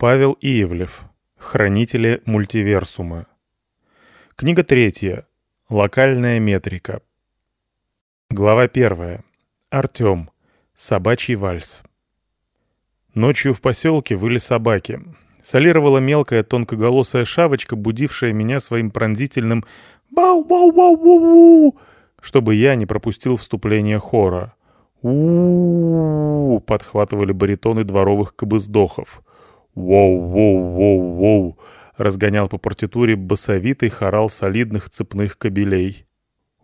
Павел Иевлев. Хранители мультиверсума. Книга третья. Локальная метрика. Глава первая. Артем. Собачий вальс. Ночью в поселке выли собаки. Солировала мелкая тонкоголосая шавочка, будившая меня своим пронзительным «Бау-бау-бау-бау-бау», чтобы я не пропустил вступление хора. у подхватывали баритоны дворовых кобыздохов. «Воу-воу-воу-воу!» — разгонял по партитуре басовитый хорал солидных цепных кобелей.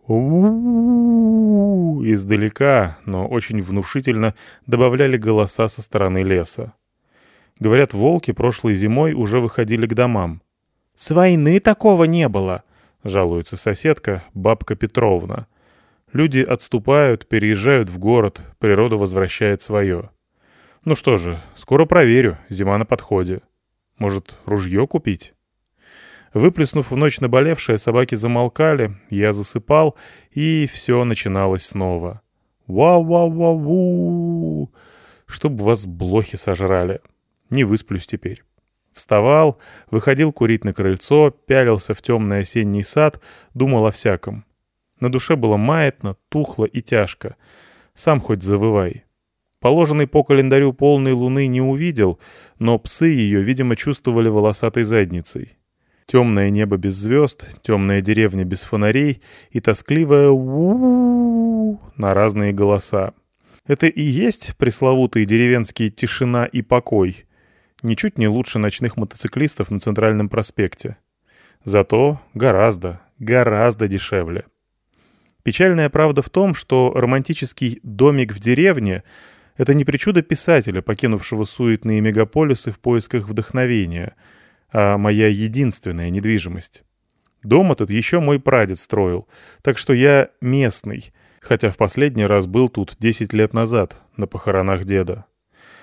у Издалека, но очень внушительно добавляли голоса со стороны леса. Говорят, волки прошлой зимой уже выходили к домам. «С войны такого не было!» — жалуется соседка, бабка Петровна. Люди отступают, переезжают в город, природа возвращает свое. Ну что же, скоро проверю, зима на подходе. Может, ружье купить? Выплеснув в ночь наболевшее, собаки замолкали, я засыпал, и все начиналось снова. «Вау-вау-вау-ву!» Чтоб вас блохи сожрали. Не высплюсь теперь. Вставал, выходил курить на крыльцо, пялился в темный осенний сад, думал о всяком. На душе было маятно, тухло и тяжко. Сам хоть завывай. Положенный по календарю полной луны не увидел, но псы ее, видимо, чувствовали волосатой задницей. Темное небо без звезд, темная деревня без фонарей и тоскливое у на разные голоса. Это и есть пресловутые деревенские тишина и покой. Ничуть не лучше ночных мотоциклистов на Центральном проспекте. Зато гораздо, гораздо дешевле. Печальная правда в том, что романтический «домик в деревне» Это не причуда писателя, покинувшего суетные мегаполисы в поисках вдохновения, а моя единственная недвижимость. Дом этот еще мой прадед строил, так что я местный, хотя в последний раз был тут 10 лет назад, на похоронах деда.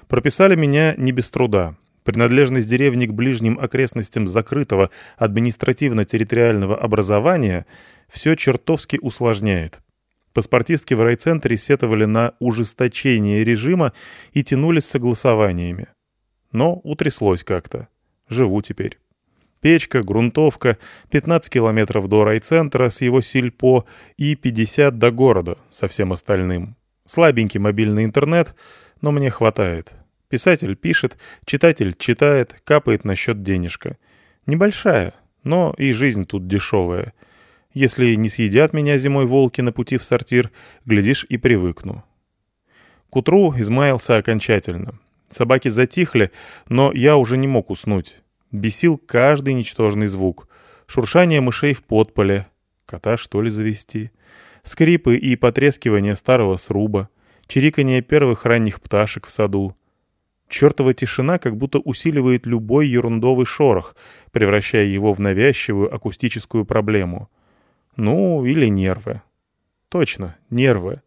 Прописали меня не без труда. Принадлежность деревни к ближним окрестностям закрытого административно-территориального образования все чертовски усложняет. Паспортистки в райцентре сетовали на ужесточение режима и тянулись с согласованиями. Но утряслось как-то. Живу теперь. Печка, грунтовка, 15 километров до райцентра с его сельпо и 50 до города со всем остальным. Слабенький мобильный интернет, но мне хватает. Писатель пишет, читатель читает, капает на счет денежка. Небольшая, но и жизнь тут дешевая — если не съедят меня зимой волки на пути в сортир, глядишь и привыкну. К утру измаялся окончательно. Собаки затихли, но я уже не мог уснуть. Бесил каждый ничтожный звук. Шуршание мышей в подполе. Кота, что ли, завести? Скрипы и потрескивание старого сруба. Чириканье первых ранних пташек в саду. Чертова тишина как будто усиливает любой ерундовый шорох, превращая его в навязчивую акустическую проблему — ну, или нервы. Точно, нервы.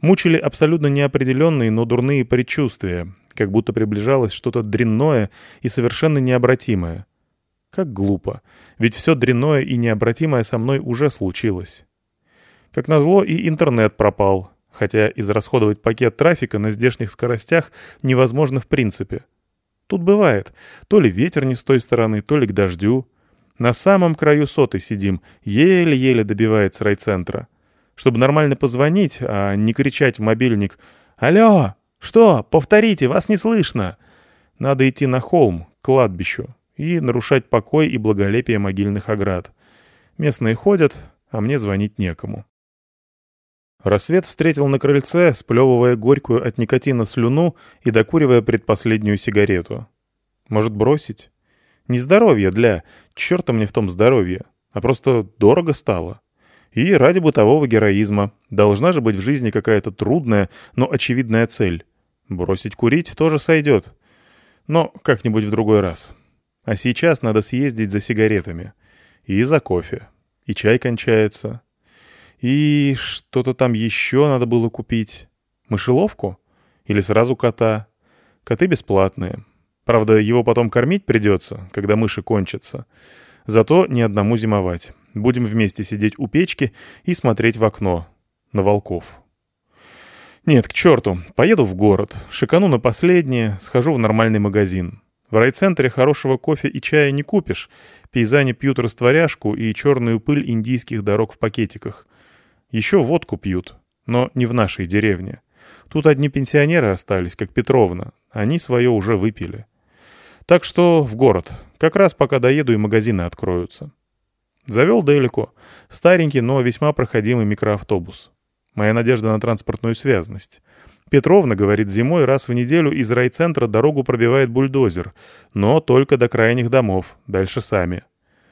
Мучили абсолютно неопределенные, но дурные предчувствия, как будто приближалось что-то дрянное и совершенно необратимое. Как глупо, ведь все дрянное и необратимое со мной уже случилось. Как назло, и интернет пропал, хотя израсходовать пакет трафика на здешних скоростях невозможно в принципе. Тут бывает, то ли ветер не с той стороны, то ли к дождю — на самом краю соты сидим, еле-еле добивается райцентра. Чтобы нормально позвонить, а не кричать в мобильник «Алло! Что? Повторите, вас не слышно!» Надо идти на холм, к кладбищу, и нарушать покой и благолепие могильных оград. Местные ходят, а мне звонить некому. Рассвет встретил на крыльце, сплевывая горькую от никотина слюну и докуривая предпоследнюю сигарету. Может, бросить? Не здоровье для... Черта мне в том здоровье. А просто дорого стало. И ради бытового героизма. Должна же быть в жизни какая-то трудная, но очевидная цель. Бросить курить тоже сойдет. Но как-нибудь в другой раз. А сейчас надо съездить за сигаретами. И за кофе. И чай кончается. И что-то там еще надо было купить. Мышеловку? Или сразу кота? Коты бесплатные. Правда, его потом кормить придется, когда мыши кончатся. Зато ни одному зимовать. Будем вместе сидеть у печки и смотреть в окно. На волков. Нет, к черту. Поеду в город. Шикану на последнее, схожу в нормальный магазин. В райцентре хорошего кофе и чая не купишь. Пейзане пьют растворяшку и черную пыль индийских дорог в пакетиках. Еще водку пьют, но не в нашей деревне. Тут одни пенсионеры остались, как Петровна. Они свое уже выпили. Так что в город. Как раз пока доеду и магазины откроются. Завел далеко. Старенький, но весьма проходимый микроавтобус. Моя надежда на транспортную связность. Петровна, говорит, зимой раз в неделю из райцентра дорогу пробивает бульдозер, но только до крайних домов, дальше сами.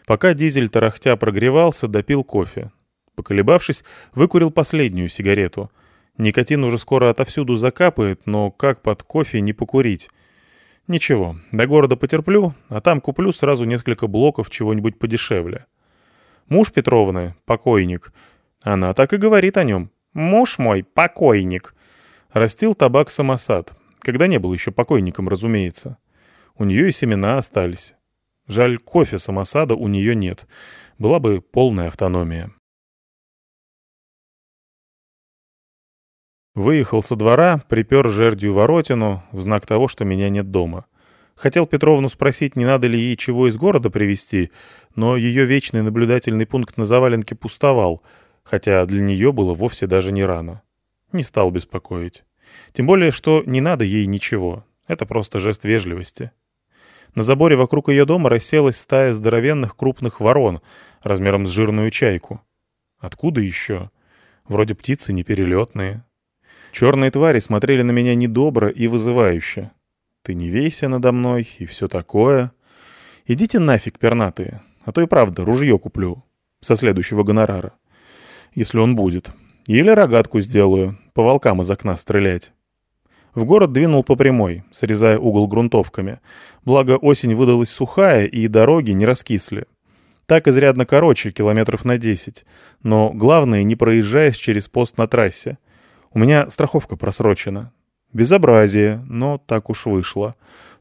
Пока дизель тарахтя прогревался, допил кофе. Поколебавшись, выкурил последнюю сигарету. Никотин уже скоро отовсюду закапает, но как под кофе не покурить? Ничего, до города потерплю, а там куплю сразу несколько блоков чего-нибудь подешевле. Муж Петровны, покойник, она так и говорит о нем. «Муж мой, покойник». Растил табак самосад, когда не был еще покойником, разумеется. У нее и семена остались. Жаль, кофе самосада у нее нет. Была бы полная автономия. Выехал со двора, припер жердью воротину, в знак того, что меня нет дома. Хотел Петровну спросить, не надо ли ей чего из города привезти, но ее вечный наблюдательный пункт на заваленке пустовал, хотя для нее было вовсе даже не рано. Не стал беспокоить. Тем более, что не надо ей ничего. Это просто жест вежливости. На заборе вокруг ее дома расселась стая здоровенных крупных ворон размером с жирную чайку. Откуда еще? Вроде птицы неперелетные. Черные твари смотрели на меня недобро и вызывающе. Ты не вейся надо мной и все такое. Идите нафиг, пернатые, а то и правда ружье куплю со следующего гонорара. Если он будет. Или рогатку сделаю, по волкам из окна стрелять. В город двинул по прямой, срезая угол грунтовками. Благо осень выдалась сухая, и дороги не раскисли. Так изрядно короче, километров на 10. Но главное, не проезжаясь через пост на трассе. У меня страховка просрочена. Безобразие, но так уж вышло.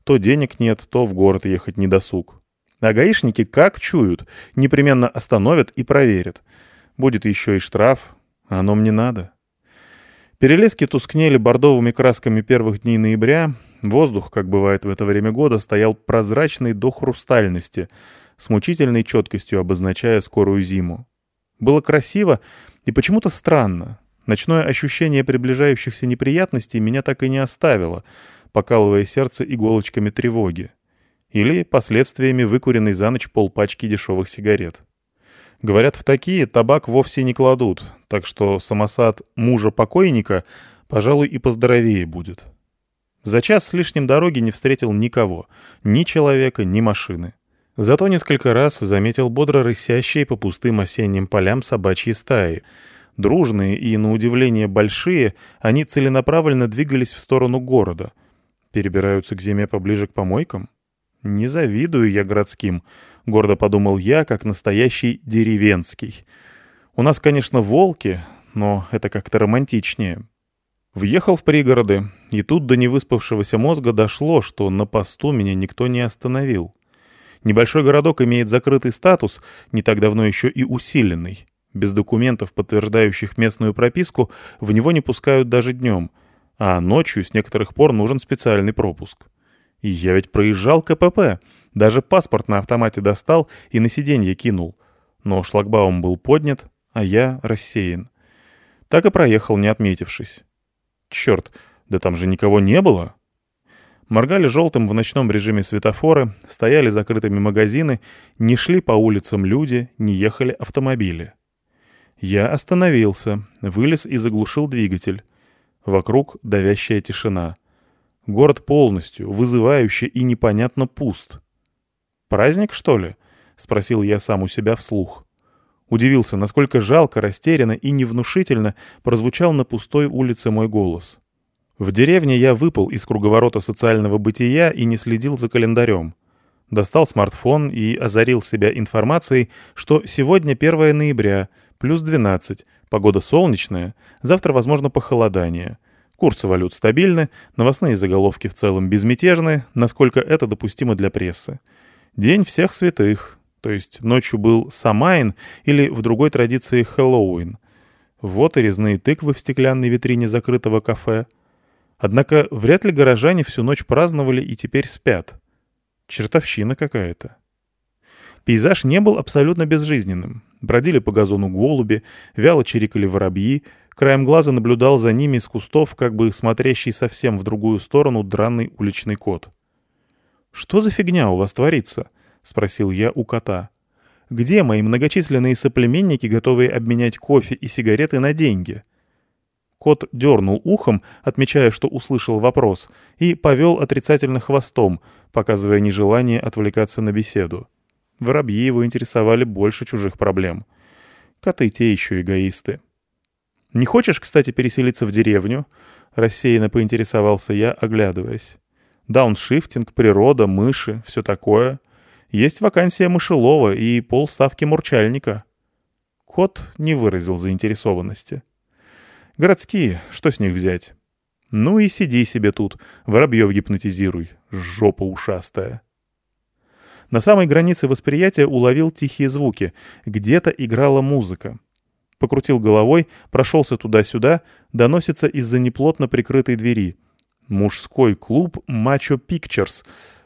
То денег нет, то в город ехать не досуг. А гаишники как чуют, непременно остановят и проверят. Будет еще и штраф, а оно мне надо. Перелески тускнели бордовыми красками первых дней ноября, воздух, как бывает в это время года, стоял прозрачный до хрустальности, с мучительной четкостью обозначая скорую зиму. Было красиво и почему-то странно. Ночное ощущение приближающихся неприятностей меня так и не оставило, покалывая сердце иголочками тревоги. Или последствиями выкуренной за ночь полпачки дешевых сигарет. Говорят, в такие табак вовсе не кладут, так что самосад мужа покойника, пожалуй, и поздоровее будет. За час с лишним дороги не встретил никого, ни человека, ни машины. Зато несколько раз заметил бодро рысящие по пустым осенним полям собачьи стаи — Дружные и, на удивление, большие, они целенаправленно двигались в сторону города. Перебираются к зиме поближе к помойкам? Не завидую я городским, — гордо подумал я, как настоящий деревенский. У нас, конечно, волки, но это как-то романтичнее. Въехал в пригороды, и тут до невыспавшегося мозга дошло, что на посту меня никто не остановил. Небольшой городок имеет закрытый статус, не так давно еще и усиленный. Без документов, подтверждающих местную прописку, в него не пускают даже днем, а ночью с некоторых пор нужен специальный пропуск. И я ведь проезжал КПП, даже паспорт на автомате достал и на сиденье кинул. Но шлагбаум был поднят, а я рассеян. Так и проехал, не отметившись. Черт, да там же никого не было. Моргали желтым в ночном режиме светофоры, стояли закрытыми магазины, не шли по улицам люди, не ехали автомобили. Я остановился, вылез и заглушил двигатель. Вокруг давящая тишина. Город полностью, вызывающе и непонятно пуст. «Праздник, что ли?» — спросил я сам у себя вслух. Удивился, насколько жалко, растерянно и невнушительно прозвучал на пустой улице мой голос. В деревне я выпал из круговорота социального бытия и не следил за календарем. Достал смартфон и озарил себя информацией, что сегодня 1 ноября — Плюс 12. Погода солнечная. Завтра, возможно, похолодание. Курсы валют стабильны, новостные заголовки в целом безмятежны, насколько это допустимо для прессы. День всех святых. То есть ночью был Самайн или в другой традиции Хэллоуин. Вот и резные тыквы в стеклянной витрине закрытого кафе. Однако вряд ли горожане всю ночь праздновали и теперь спят. Чертовщина какая-то. Пейзаж не был абсолютно безжизненным. Бродили по газону голуби, вяло чирикали воробьи, краем глаза наблюдал за ними из кустов, как бы смотрящий совсем в другую сторону дранный уличный кот. «Что за фигня у вас творится?» — спросил я у кота. «Где мои многочисленные соплеменники, готовые обменять кофе и сигареты на деньги?» Кот дернул ухом, отмечая, что услышал вопрос, и повел отрицательно хвостом, показывая нежелание отвлекаться на беседу. Воробьи его интересовали больше чужих проблем. Коты те еще эгоисты. «Не хочешь, кстати, переселиться в деревню?» — рассеянно поинтересовался я, оглядываясь. «Дауншифтинг, природа, мыши, все такое. Есть вакансия мышелова и полставки мурчальника». Кот не выразил заинтересованности. «Городские, что с них взять?» «Ну и сиди себе тут, воробьев гипнотизируй, жопа ушастая». На самой границе восприятия уловил тихие звуки. Где-то играла музыка. Покрутил головой, прошелся туда-сюда, доносится из-за неплотно прикрытой двери. Мужской клуб «Мачо Пикчерс».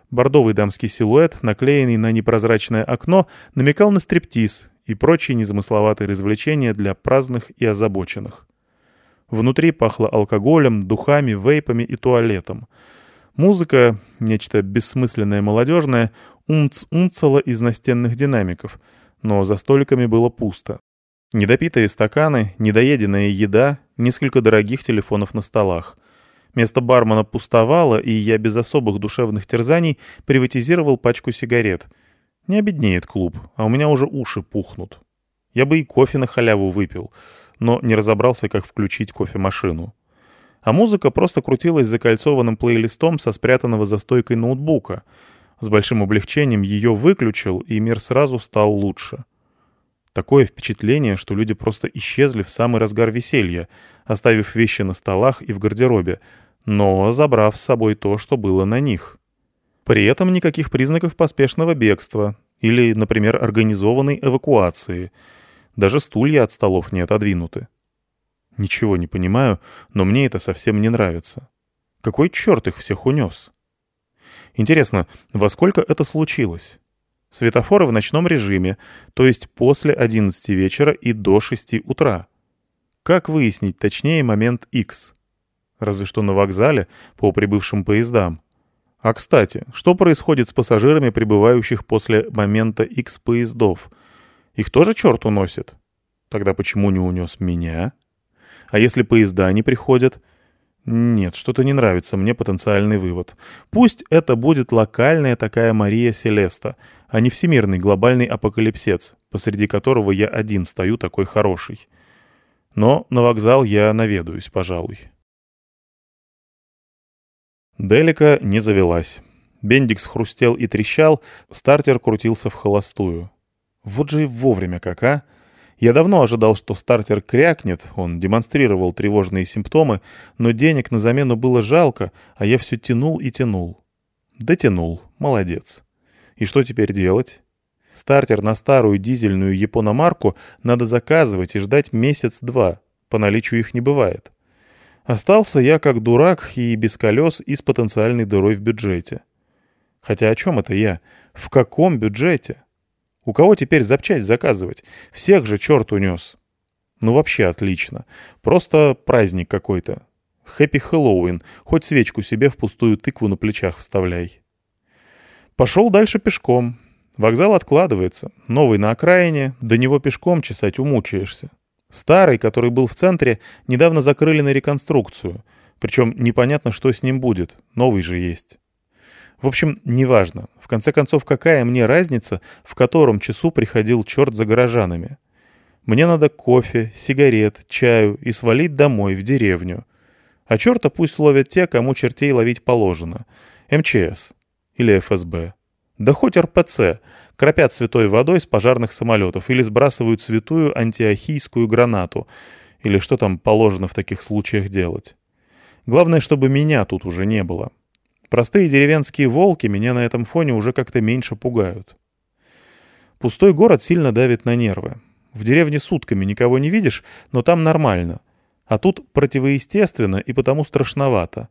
Бордовый дамский силуэт, наклеенный на непрозрачное окно, намекал на стриптиз и прочие незамысловатые развлечения для праздных и озабоченных. Внутри пахло алкоголем, духами, вейпами и туалетом. Музыка, нечто бессмысленное молодежное, умц-умцала из настенных динамиков, но за столиками было пусто. Недопитые стаканы, недоеденная еда, несколько дорогих телефонов на столах. Место бармена пустовало, и я без особых душевных терзаний приватизировал пачку сигарет. Не обеднеет клуб, а у меня уже уши пухнут. Я бы и кофе на халяву выпил, но не разобрался, как включить кофемашину а музыка просто крутилась закольцованным плейлистом со спрятанного за стойкой ноутбука. С большим облегчением ее выключил, и мир сразу стал лучше. Такое впечатление, что люди просто исчезли в самый разгар веселья, оставив вещи на столах и в гардеробе, но забрав с собой то, что было на них. При этом никаких признаков поспешного бегства или, например, организованной эвакуации. Даже стулья от столов не отодвинуты. Ничего не понимаю, но мне это совсем не нравится. Какой черт их всех унес? Интересно, во сколько это случилось? Светофоры в ночном режиме, то есть после 11 вечера и до 6 утра. Как выяснить точнее момент X? Разве что на вокзале по прибывшим поездам. А кстати, что происходит с пассажирами, прибывающих после момента X поездов? Их тоже черт уносит? Тогда почему не унес меня? А если поезда не приходят? Нет, что-то не нравится мне потенциальный вывод. Пусть это будет локальная такая Мария Селеста, а не всемирный глобальный апокалипсец, посреди которого я один стою такой хороший. Но на вокзал я наведаюсь, пожалуй. Делика не завелась. Бендикс хрустел и трещал, стартер крутился в холостую. Вот же и вовремя как, а! Я давно ожидал, что стартер крякнет, он демонстрировал тревожные симптомы, но денег на замену было жалко, а я все тянул и тянул. Дотянул. Молодец. И что теперь делать? Стартер на старую дизельную япономарку надо заказывать и ждать месяц-два. По наличию их не бывает. Остался я как дурак и без колес и с потенциальной дырой в бюджете. Хотя о чем это я? В каком бюджете? У кого теперь запчасть заказывать? Всех же черт унес. Ну вообще отлично. Просто праздник какой-то. Хэппи Хэллоуин. Хоть свечку себе в пустую тыкву на плечах вставляй. Пошел дальше пешком. Вокзал откладывается. Новый на окраине. До него пешком чесать умучаешься. Старый, который был в центре, недавно закрыли на реконструкцию. Причем непонятно, что с ним будет. Новый же есть. В общем, неважно. В конце концов, какая мне разница, в котором часу приходил черт за горожанами? Мне надо кофе, сигарет, чаю и свалить домой, в деревню. А черта пусть ловят те, кому чертей ловить положено. МЧС. Или ФСБ. Да хоть РПЦ. Кропят святой водой с пожарных самолетов или сбрасывают святую антиохийскую гранату. Или что там положено в таких случаях делать. Главное, чтобы меня тут уже не было. Простые деревенские волки меня на этом фоне уже как-то меньше пугают. Пустой город сильно давит на нервы. В деревне сутками никого не видишь, но там нормально. А тут противоестественно и потому страшновато.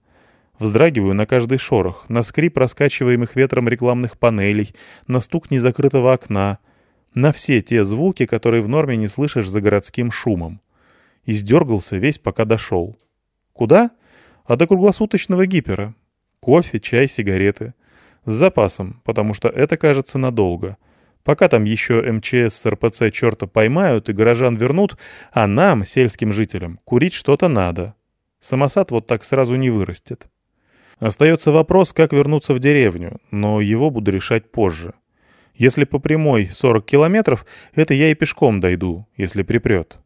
Вздрагиваю на каждый шорох, на скрип раскачиваемых ветром рекламных панелей, на стук незакрытого окна, на все те звуки, которые в норме не слышишь за городским шумом. Издергался весь, пока дошел. Куда? А до круглосуточного гипера. Кофе, чай, сигареты. С запасом, потому что это кажется надолго. Пока там еще МЧС с РПЦ черта поймают и горожан вернут, а нам, сельским жителям, курить что-то надо. Самосад вот так сразу не вырастет. Остается вопрос, как вернуться в деревню, но его буду решать позже. Если по прямой 40 километров, это я и пешком дойду, если припрет.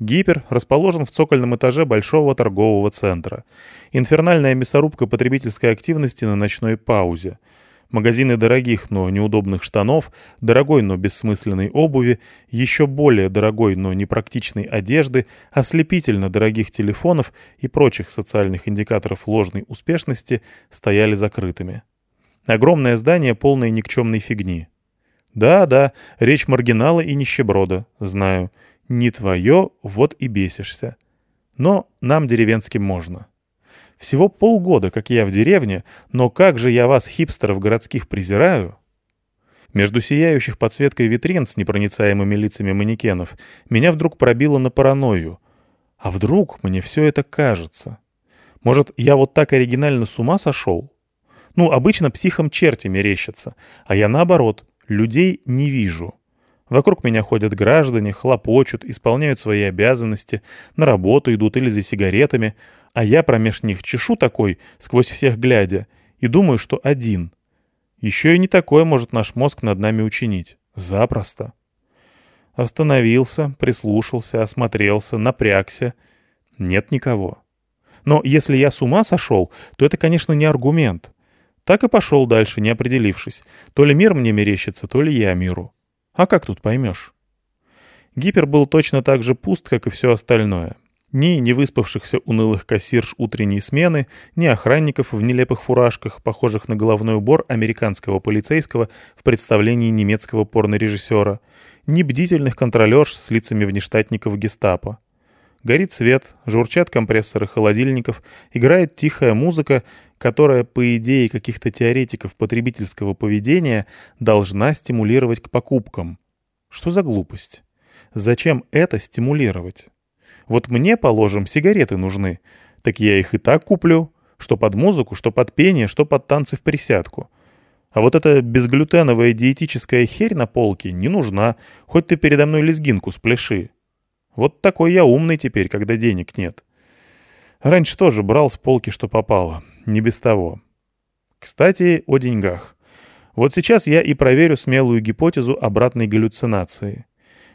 Гипер расположен в цокольном этаже большого торгового центра. Инфернальная мясорубка потребительской активности на ночной паузе — Магазины дорогих, но неудобных штанов, дорогой, но бессмысленной обуви, еще более дорогой, но непрактичной одежды, ослепительно дорогих телефонов и прочих социальных индикаторов ложной успешности стояли закрытыми. Огромное здание, полное никчемной фигни. Да-да, речь маргинала и нищеброда, знаю. Не твое, вот и бесишься. Но нам деревенским можно. Всего полгода, как я в деревне, но как же я вас, хипстеров городских, презираю!» Между сияющих подсветкой витрин с непроницаемыми лицами манекенов меня вдруг пробило на паранойю. А вдруг мне все это кажется? Может, я вот так оригинально с ума сошел? Ну, обычно психом черти мерещатся, а я наоборот, людей не вижу. Вокруг меня ходят граждане, хлопочут, исполняют свои обязанности, на работу идут или за сигаретами, а я промеж них чешу такой, сквозь всех глядя, и думаю, что один. Еще и не такое может наш мозг над нами учинить. Запросто. Остановился, прислушался, осмотрелся, напрягся. Нет никого. Но если я с ума сошел, то это, конечно, не аргумент. Так и пошел дальше, не определившись. То ли мир мне мерещится, то ли я миру. А как тут поймешь? Гипер был точно так же пуст, как и все остальное. Ни невыспавшихся унылых кассирш утренней смены, ни охранников в нелепых фуражках, похожих на головной убор американского полицейского в представлении немецкого порнорежиссера, ни бдительных контролерш с лицами внештатников гестапо. Горит свет, журчат компрессоры холодильников, играет тихая музыка, которая, по идее каких-то теоретиков потребительского поведения, должна стимулировать к покупкам. Что за глупость? Зачем это стимулировать? Вот мне, положим, сигареты нужны. Так я их и так куплю. Что под музыку, что под пение, что под танцы в присядку. А вот эта безглютеновая диетическая херь на полке не нужна, хоть ты передо мной лезгинку спляши. Вот такой я умный теперь, когда денег нет. Раньше тоже брал с полки, что попало. Не без того. Кстати, о деньгах. Вот сейчас я и проверю смелую гипотезу обратной галлюцинации.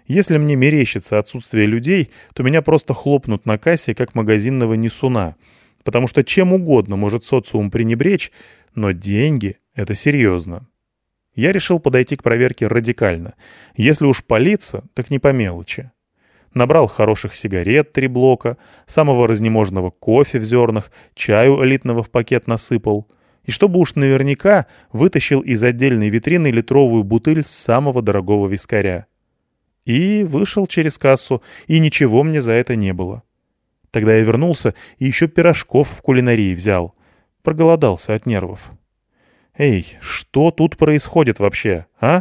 Если мне мерещится отсутствие людей, то меня просто хлопнут на кассе, как магазинного несуна. Потому что чем угодно может социум пренебречь, но деньги — это серьезно. Я решил подойти к проверке радикально. Если уж палиться, так не по мелочи. Набрал хороших сигарет три блока, самого разнеможного кофе в зернах, чаю элитного в пакет насыпал. И чтобы уж наверняка, вытащил из отдельной витрины литровую бутыль самого дорогого вискаря. И вышел через кассу, и ничего мне за это не было. Тогда я вернулся и еще пирожков в кулинарии взял. Проголодался от нервов. «Эй, что тут происходит вообще, а?»